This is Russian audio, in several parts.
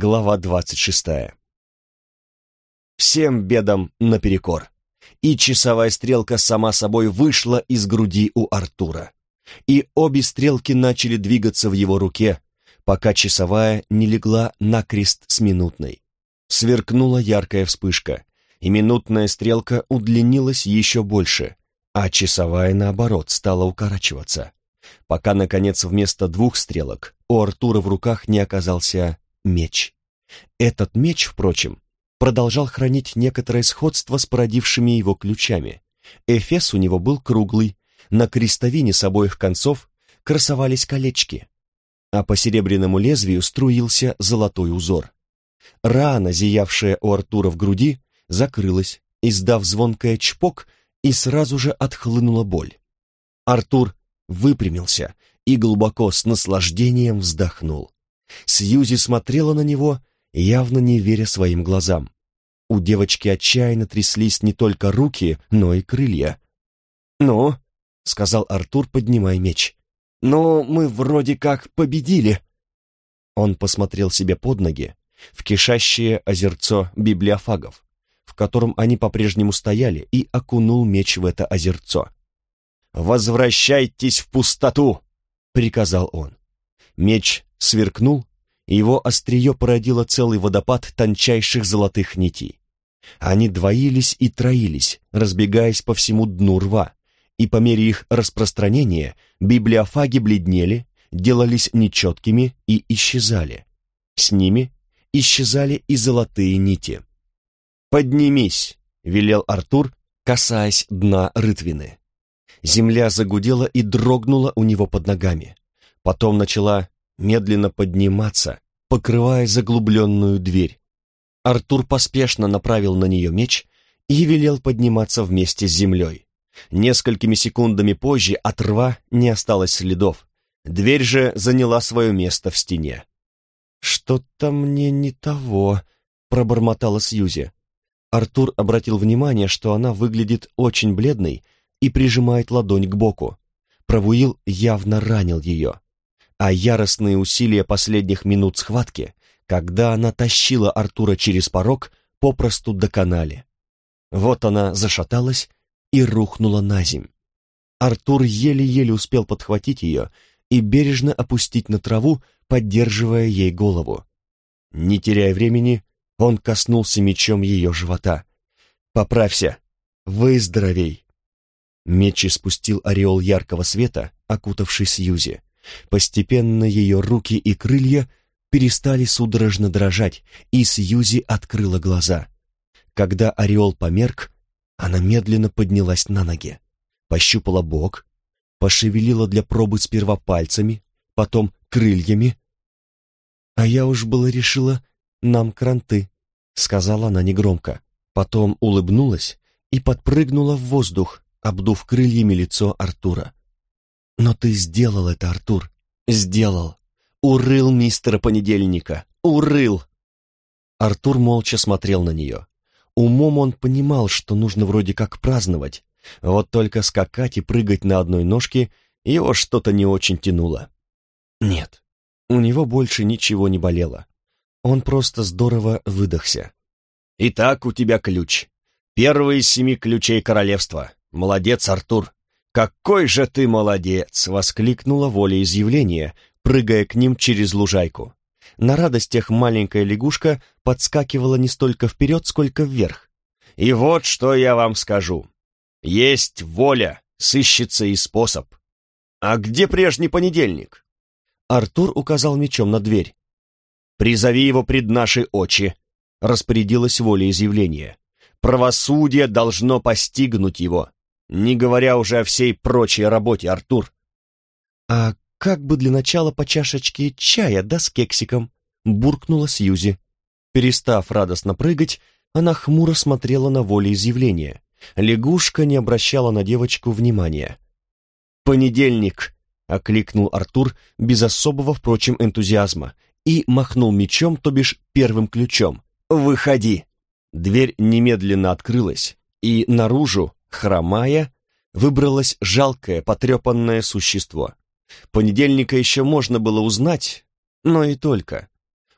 Глава двадцать шестая. Всем бедам наперекор. И часовая стрелка сама собой вышла из груди у Артура. И обе стрелки начали двигаться в его руке, пока часовая не легла на крест с минутной. Сверкнула яркая вспышка, и минутная стрелка удлинилась еще больше, а часовая, наоборот, стала укорачиваться, пока, наконец, вместо двух стрелок у Артура в руках не оказался меч. Этот меч, впрочем, продолжал хранить некоторое сходство с породившими его ключами. Эфес у него был круглый, на крестовине с обоих концов красовались колечки, а по серебряному лезвию струился золотой узор. Рана, зиявшая у Артура в груди, закрылась, издав звонкое чпок, и сразу же отхлынула боль. Артур выпрямился и глубоко с наслаждением вздохнул. Сьюзи смотрела на него, явно не веря своим глазам. У девочки отчаянно тряслись не только руки, но и крылья. «Ну?» — сказал Артур, поднимая меч. «Ну, мы вроде как победили». Он посмотрел себе под ноги, в кишащее озерцо библиофагов, в котором они по-прежнему стояли, и окунул меч в это озерцо. «Возвращайтесь в пустоту!» — приказал он. Меч сверкнул, и его острие породило целый водопад тончайших золотых нитей. Они двоились и троились, разбегаясь по всему дну рва, и по мере их распространения библиофаги бледнели, делались нечеткими и исчезали. С ними исчезали и золотые нити. «Поднимись!» — велел Артур, касаясь дна рытвины. Земля загудела и дрогнула у него под ногами. Потом начала медленно подниматься, покрывая заглубленную дверь. Артур поспешно направил на нее меч и велел подниматься вместе с землей. Несколькими секундами позже от рва не осталось следов. Дверь же заняла свое место в стене. «Что-то мне не того», — пробормотала Сьюзи. Артур обратил внимание, что она выглядит очень бледной и прижимает ладонь к боку. Правуил явно ранил ее а яростные усилия последних минут схватки, когда она тащила Артура через порог, попросту доконали. Вот она зашаталась и рухнула на земь. Артур еле-еле успел подхватить ее и бережно опустить на траву, поддерживая ей голову. Не теряя времени, он коснулся мечом ее живота. «Поправься! Выздоровей!» Меч испустил ореол яркого света, окутавший Сьюзи. Постепенно ее руки и крылья перестали судорожно дрожать, и Сьюзи открыла глаза. Когда ореол померк, она медленно поднялась на ноги, пощупала бок, пошевелила для пробы сперва пальцами, потом крыльями. «А я уж было решила, нам кранты», — сказала она негромко. Потом улыбнулась и подпрыгнула в воздух, обдув крыльями лицо Артура. Но ты сделал это, Артур. Сделал. Урыл мистера Понедельника. Урыл. Артур молча смотрел на нее. Умом он понимал, что нужно вроде как праздновать. Вот только скакать и прыгать на одной ножке его что-то не очень тянуло. Нет, у него больше ничего не болело. Он просто здорово выдохся. «Итак, у тебя ключ. Первый из семи ключей королевства. Молодец, Артур. «Какой же ты молодец!» — воскликнула волеизъявление, прыгая к ним через лужайку. На радостях маленькая лягушка подскакивала не столько вперед, сколько вверх. «И вот что я вам скажу. Есть воля, сыщется и способ. А где прежний понедельник?» Артур указал мечом на дверь. «Призови его пред наши очи», — распорядилось волеизъявление. «Правосудие должно постигнуть его не говоря уже о всей прочей работе, Артур. «А как бы для начала по чашечке чая, да с кексиком?» — буркнула Сьюзи. Перестав радостно прыгать, она хмуро смотрела на волеизъявление. Лягушка не обращала на девочку внимания. «Понедельник!» — окликнул Артур без особого, впрочем, энтузиазма и махнул мечом, то бишь первым ключом. «Выходи!» Дверь немедленно открылась, и наружу, хромая, выбралось жалкое, потрепанное существо. Понедельника еще можно было узнать, но и только.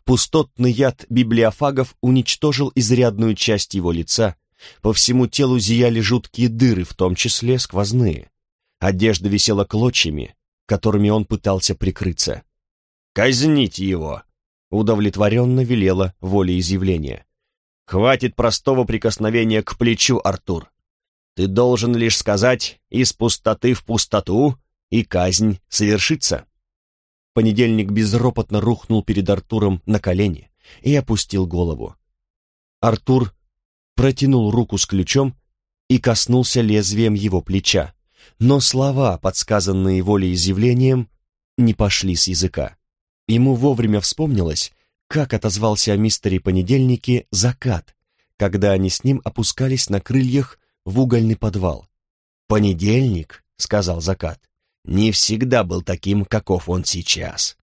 Пустотный яд библиофагов уничтожил изрядную часть его лица, по всему телу зияли жуткие дыры, в том числе сквозные. Одежда висела клочьями, которыми он пытался прикрыться. «Казните его!» — удовлетворенно велела волеизъявление. «Хватит простого прикосновения к плечу, Артур. Ты должен лишь сказать «из пустоты в пустоту», и казнь совершится». Понедельник безропотно рухнул перед Артуром на колени и опустил голову. Артур протянул руку с ключом и коснулся лезвием его плеча, но слова, подсказанные волеизъявлением, не пошли с языка. Ему вовремя вспомнилось, как отозвался о мистере Понедельнике закат, когда они с ним опускались на крыльях в угольный подвал. «Понедельник», — сказал закат, — «не всегда был таким, каков он сейчас».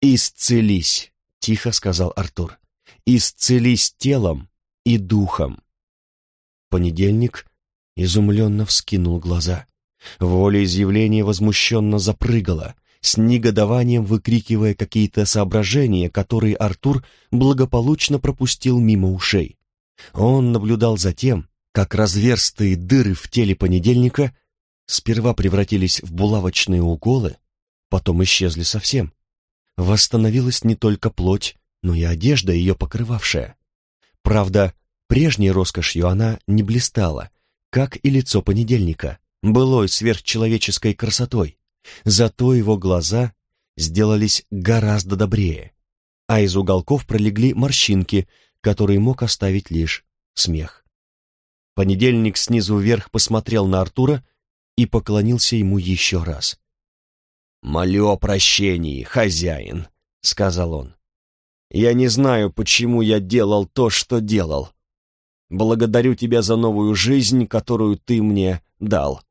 «Исцелись», — тихо сказал Артур, — «исцелись телом и духом». Понедельник изумленно вскинул глаза. Волеизъявление возмущенно запрыгало, с негодованием выкрикивая какие-то соображения, которые Артур благополучно пропустил мимо ушей. Он наблюдал за тем, как разверстые дыры в теле понедельника сперва превратились в булавочные уколы, потом исчезли совсем. Восстановилась не только плоть, но и одежда, ее покрывавшая. Правда, прежней роскошью она не блистала, как и лицо понедельника, былой сверхчеловеческой красотой. Зато его глаза сделались гораздо добрее, а из уголков пролегли морщинки, которые мог оставить лишь смех. Понедельник снизу вверх посмотрел на Артура и поклонился ему еще раз. «Молю о прощении, хозяин», — сказал он. «Я не знаю, почему я делал то, что делал. Благодарю тебя за новую жизнь, которую ты мне дал».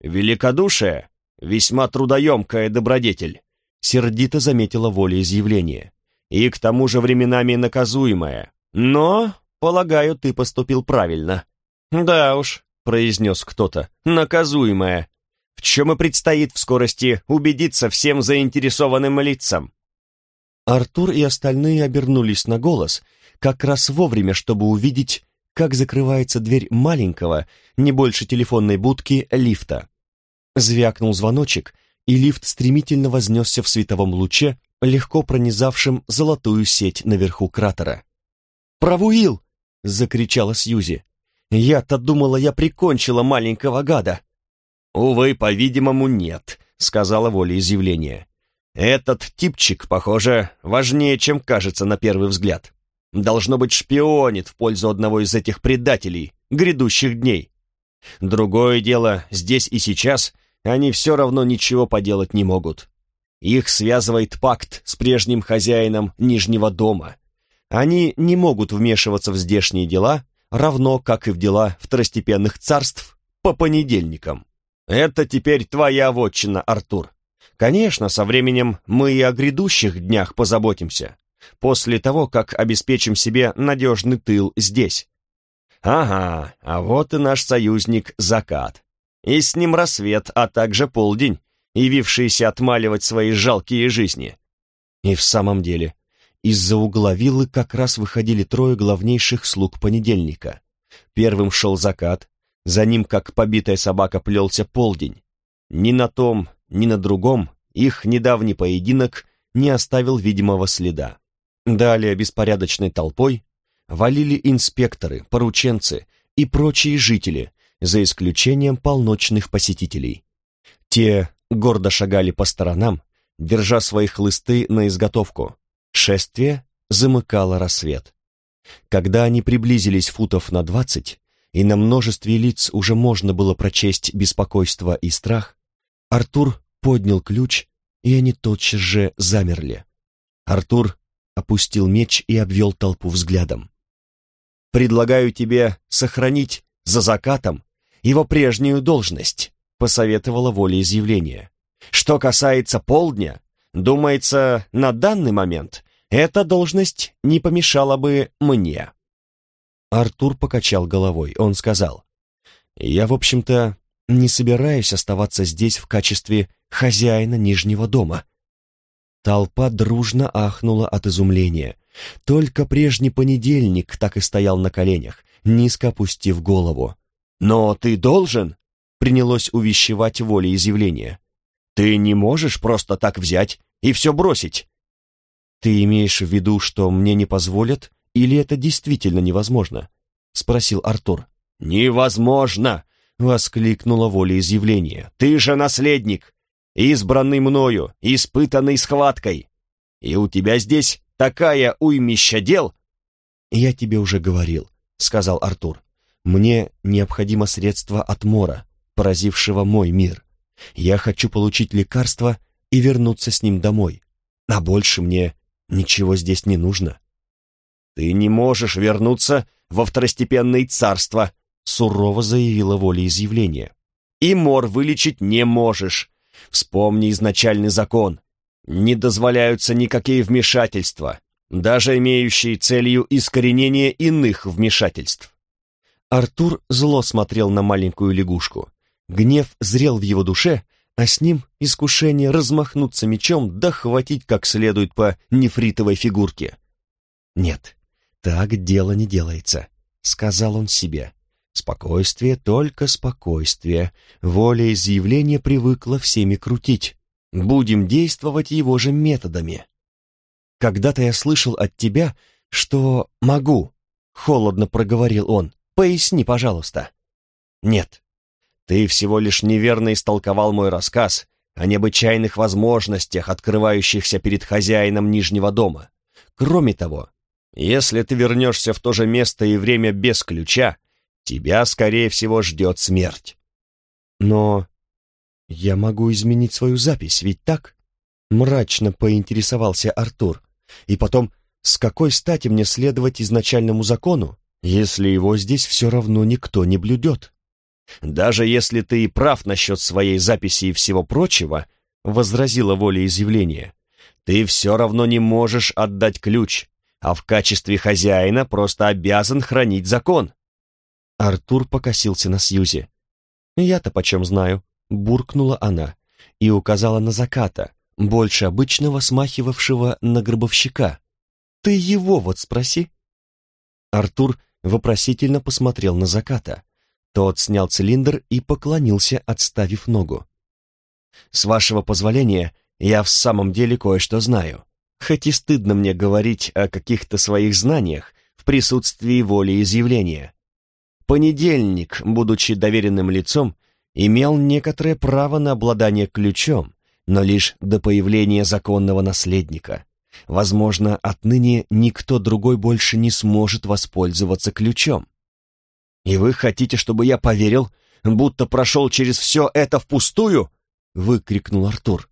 «Великодушие Весьма трудоемкая добродетель, сердито заметила волеизъявление. И к тому же временами наказуемая. Но, полагаю, ты поступил правильно. Да уж, произнес кто-то, наказуемая. В чем и предстоит в скорости убедиться всем заинтересованным лицам. Артур и остальные обернулись на голос, как раз вовремя, чтобы увидеть, как закрывается дверь маленького, не больше телефонной будки, лифта. Звякнул звоночек, и лифт стремительно вознесся в световом луче, легко пронизавшем золотую сеть наверху кратера. «Правуил!» — закричала Сьюзи. «Я-то думала, я прикончила маленького гада!» «Увы, по-видимому, нет», — сказала волеизъявление. «Этот типчик, похоже, важнее, чем кажется на первый взгляд. Должно быть, шпионит в пользу одного из этих предателей грядущих дней. Другое дело, здесь и сейчас — они все равно ничего поделать не могут. Их связывает пакт с прежним хозяином Нижнего дома. Они не могут вмешиваться в здешние дела, равно как и в дела второстепенных царств по понедельникам. Это теперь твоя вотчина, Артур. Конечно, со временем мы и о грядущих днях позаботимся, после того, как обеспечим себе надежный тыл здесь. Ага, а вот и наш союзник Закат и с ним рассвет, а также полдень, явившиеся отмаливать свои жалкие жизни. И в самом деле, из-за угла виллы как раз выходили трое главнейших слуг понедельника. Первым шел закат, за ним, как побитая собака, плелся полдень. Ни на том, ни на другом их недавний поединок не оставил видимого следа. Далее беспорядочной толпой валили инспекторы, порученцы и прочие жители, за исключением полночных посетителей. Те гордо шагали по сторонам, держа свои хлысты на изготовку. Шествие замыкало рассвет. Когда они приблизились футов на двадцать, и на множестве лиц уже можно было прочесть беспокойство и страх, Артур поднял ключ, и они тотчас же замерли. Артур опустил меч и обвел толпу взглядом. «Предлагаю тебе сохранить за закатом его прежнюю должность, посоветовала волеизъявление. Что касается полдня, думается, на данный момент эта должность не помешала бы мне. Артур покачал головой. Он сказал, «Я, в общем-то, не собираюсь оставаться здесь в качестве хозяина Нижнего дома». Толпа дружно ахнула от изумления. Только прежний понедельник так и стоял на коленях, низко опустив голову. «Но ты должен!» — принялось увещевать волеизъявление. «Ты не можешь просто так взять и все бросить!» «Ты имеешь в виду, что мне не позволят, или это действительно невозможно?» — спросил Артур. «Невозможно!» — воскликнула волеизъявление. «Ты же наследник, избранный мною, испытанный схваткой, и у тебя здесь такая уймища дел!» «Я тебе уже говорил», — сказал Артур. «Мне необходимо средство от мора, поразившего мой мир. Я хочу получить лекарство и вернуться с ним домой. А больше мне ничего здесь не нужно». «Ты не можешь вернуться во второстепенные царства», сурово заявила волеизъявление. «И мор вылечить не можешь. Вспомни изначальный закон. Не дозволяются никакие вмешательства, даже имеющие целью искоренение иных вмешательств». Артур зло смотрел на маленькую лягушку. Гнев зрел в его душе, а с ним искушение размахнуться мечом да хватить как следует по нефритовой фигурке. «Нет, так дело не делается», — сказал он себе. Спокойствие, только спокойствие. Воля изъявления привыкла всеми крутить. Будем действовать его же методами. Когда-то я слышал от тебя, что могу, холодно проговорил он. Поясни, пожалуйста. Нет. Ты всего лишь неверно истолковал мой рассказ о необычайных возможностях, открывающихся перед хозяином Нижнего дома. Кроме того, если ты вернешься в то же место и время без ключа, тебя, скорее всего, ждет смерть. Но я могу изменить свою запись, ведь так? Мрачно поинтересовался Артур. И потом, с какой стати мне следовать изначальному закону, если его здесь все равно никто не блюдет? Даже если ты и прав насчет своей записи и всего прочего, возразила волеизъявление, ты все равно не можешь отдать ключ, а в качестве хозяина просто обязан хранить закон. Артур покосился на Сьюзи. «Я-то почем знаю?» — буркнула она и указала на заката, больше обычного смахивавшего на гробовщика. «Ты его вот спроси!» Артур вопросительно посмотрел на заката. Тот снял цилиндр и поклонился, отставив ногу. «С вашего позволения, я в самом деле кое-что знаю. Хоть и стыдно мне говорить о каких-то своих знаниях в присутствии воли изъявления. Понедельник, будучи доверенным лицом, имел некоторое право на обладание ключом, но лишь до появления законного наследника. Возможно, отныне никто другой больше не сможет воспользоваться ключом. «И вы хотите, чтобы я поверил, будто прошел через все это впустую?» — выкрикнул Артур.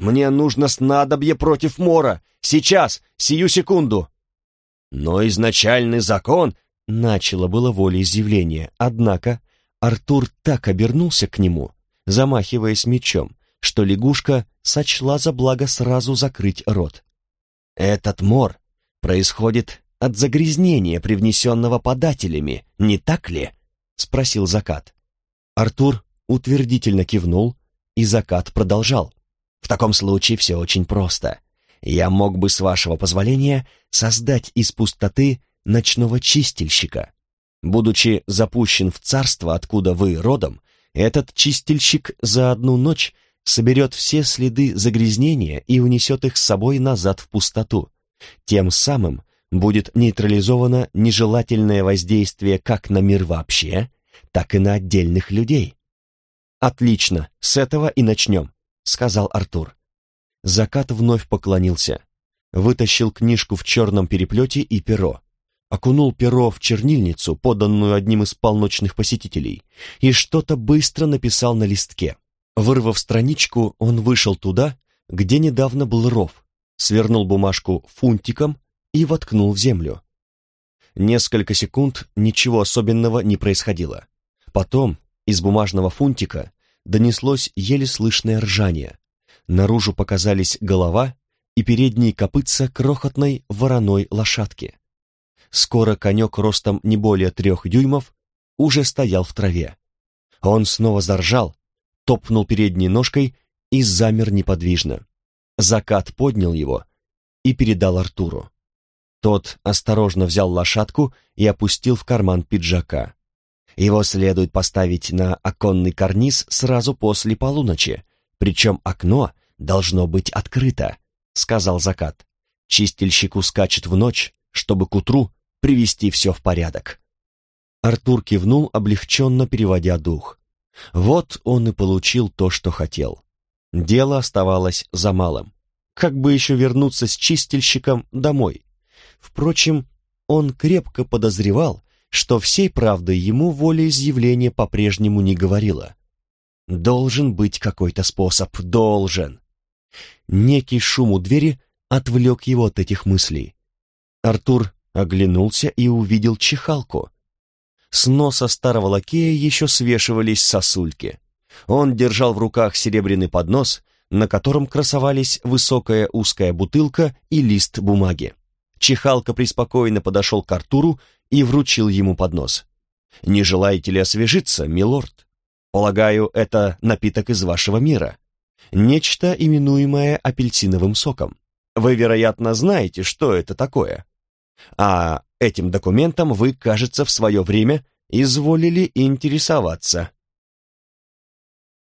«Мне нужно снадобье против мора! Сейчас, сию секунду!» «Но изначальный закон Начало было волеизъявление, однако Артур так обернулся к нему, замахиваясь мечом, что лягушка сочла за благо сразу закрыть рот. «Этот мор происходит от загрязнения, привнесенного подателями, не так ли?» — спросил Закат. Артур утвердительно кивнул, и Закат продолжал. «В таком случае все очень просто. Я мог бы, с вашего позволения, создать из пустоты ночного чистильщика. Будучи запущен в царство, откуда вы родом, этот чистильщик за одну ночь соберет все следы загрязнения и унесет их с собой назад в пустоту. Тем самым будет нейтрализовано нежелательное воздействие как на мир вообще, так и на отдельных людей. «Отлично, с этого и начнем», — сказал Артур. Закат вновь поклонился, вытащил книжку в черном переплете и перо окунул перо в чернильницу, поданную одним из полночных посетителей, и что-то быстро написал на листке. Вырвав страничку, он вышел туда, где недавно был ров, свернул бумажку фунтиком и воткнул в землю. Несколько секунд ничего особенного не происходило. Потом из бумажного фунтика донеслось еле слышное ржание. Наружу показались голова и передние копытца крохотной вороной лошадки. Скоро конек ростом не более трех дюймов уже стоял в траве. Он снова заржал, топнул передней ножкой и замер неподвижно. Закат поднял его и передал Артуру. Тот осторожно взял лошадку и опустил в карман пиджака. Его следует поставить на оконный карниз сразу после полуночи, причем окно должно быть открыто, сказал Закат. Чистильщик ускачет в ночь, чтобы к утру привести все в порядок. Артур кивнул, облегченно переводя дух. Вот он и получил то, что хотел. Дело оставалось за малым. Как бы еще вернуться с чистильщиком домой? Впрочем, он крепко подозревал, что всей правды ему волеизъявление по-прежнему не говорила. Должен быть какой-то способ, должен. Некий шум у двери отвлек его от этих мыслей. Артур оглянулся и увидел чихалку. С носа старого лакея еще свешивались сосульки. Он держал в руках серебряный поднос, на котором красовались высокая узкая бутылка и лист бумаги. Чихалка преспокойно подошел к Артуру и вручил ему поднос. «Не желаете ли освежиться, милорд? Полагаю, это напиток из вашего мира. Нечто, именуемое апельсиновым соком. Вы, вероятно, знаете, что это такое. А этим документом вы, кажется, в свое время изволили интересоваться».